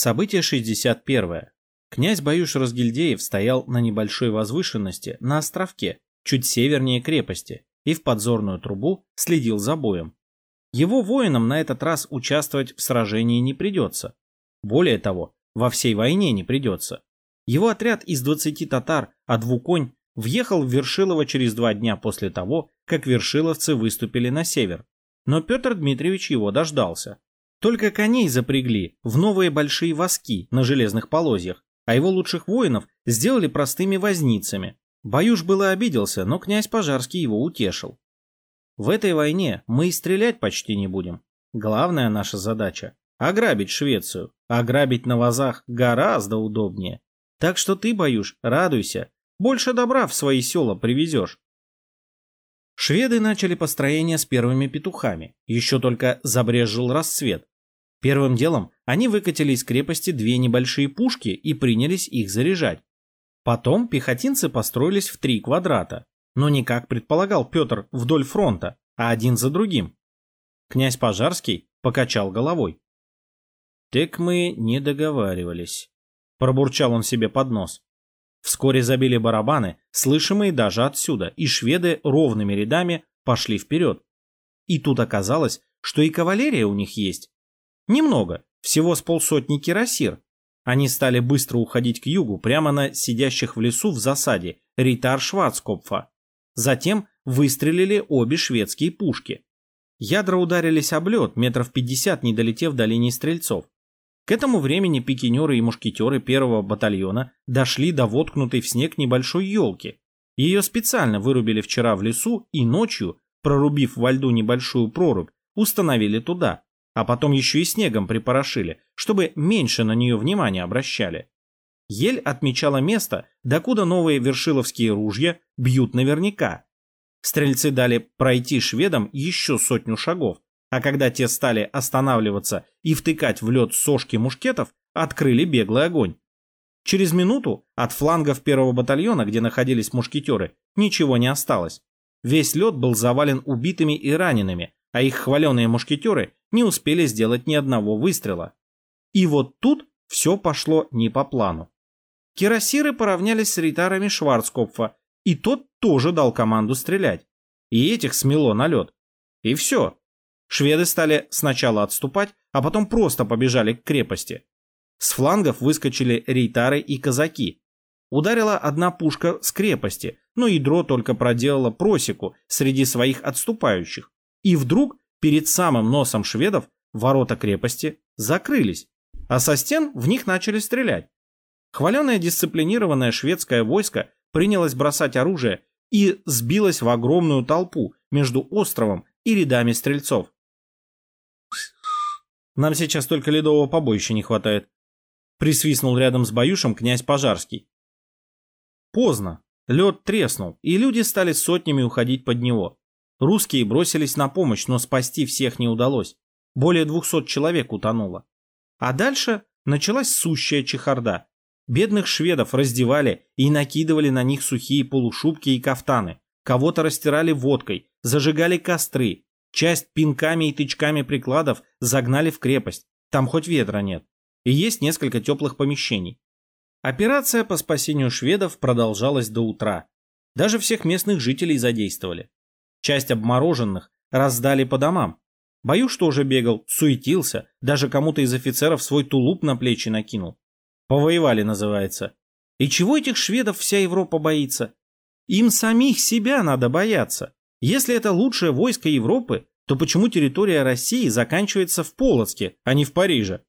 Событие 61. Князь Баюш Разгильдеев стоял на небольшой возвышенности на островке, чуть севернее крепости, и в подзорную трубу следил за боем. Его воинам на этот раз участвовать в сражении не придется. Более того, во всей войне не придется. Его отряд из 20 татар, а двуконь, въехал в Вершилово через два дня после того, как вершиловцы выступили на север. Но Петр Дмитриевич его дождался. Только коней запрягли в новые большие воски на железных полозьях, а его лучших воинов сделали простыми возницами. Баюш было обиделся, но князь Пожарский его утешил. В этой войне мы и стрелять почти не будем. Главная наша задача – ограбить Швецию. Ограбить на вазах гораздо удобнее. Так что ты, Баюш, радуйся. Больше добра в свои села привезешь. Шведы начали построение с первыми петухами. Еще только забрежил рассвет. Первым делом они выкатили из крепости две небольшие пушки и принялись их заряжать. Потом пехотинцы построились в три квадрата, но не как предполагал Петр вдоль фронта, а один за другим. Князь Пожарский покачал головой. «Так мы не договаривались», — пробурчал он себе под нос. Вскоре забили барабаны, слышимые даже отсюда, и шведы ровными рядами пошли вперед. И тут оказалось, что и кавалерия у них есть. Немного, всего с полсотни кирасир. Они стали быстро уходить к югу, прямо на сидящих в лесу в засаде Ритар Шварцкопфа. Затем выстрелили обе шведские пушки. Ядра ударились об лед, метров пятьдесят не долетев до линии стрельцов. К этому времени пикинеры и мушкетеры первого батальона дошли до воткнутой в снег небольшой елки. Ее специально вырубили вчера в лесу и ночью, прорубив во льду небольшую прорубь, установили туда, а потом еще и снегом припорошили, чтобы меньше на нее внимания обращали. Ель отмечала место, докуда новые вершиловские ружья бьют наверняка. Стрельцы дали пройти шведам еще сотню шагов, а когда те стали останавливаться и втыкать в лед сошки мушкетов, открыли беглый огонь. Через минуту от флангов первого батальона, где находились мушкетеры, ничего не осталось. Весь лед был завален убитыми и ранеными, а их хваленые мушкетеры не успели сделать ни одного выстрела. И вот тут все пошло не по плану. Кирасиры поравнялись с ритарами Шварцкопфа, и тот тоже дал команду стрелять. И этих смело на лед. И все, Шведы стали сначала отступать, а потом просто побежали к крепости. С флангов выскочили рейтары и казаки. Ударила одна пушка с крепости, но ядро только проделало просеку среди своих отступающих. И вдруг перед самым носом шведов ворота крепости закрылись, а со стен в них начали стрелять. Хваленое дисциплинированное шведское войско принялось бросать оружие и сбилось в огромную толпу между островом и рядами стрельцов. Нам сейчас только ледового побоища не хватает. Присвистнул рядом с Баюшем князь Пожарский. Поздно. Лед треснул, и люди стали сотнями уходить под него. Русские бросились на помощь, но спасти всех не удалось. Более двухсот человек утонуло. А дальше началась сущая чехарда. Бедных шведов раздевали и накидывали на них сухие полушубки и кафтаны. Кого-то растирали водкой, зажигали костры, Часть пинками и тычками прикладов загнали в крепость, там хоть ветра нет, и есть несколько теплых помещений. Операция по спасению шведов продолжалась до утра. Даже всех местных жителей задействовали. Часть обмороженных раздали по домам. Баюш тоже бегал, суетился, даже кому-то из офицеров свой тулуп на плечи накинул. Повоевали, называется. И чего этих шведов вся Европа боится? Им самих себя надо бояться. Если это лучшее войско Европы, то почему территория России заканчивается в Полоцке, а не в Париже?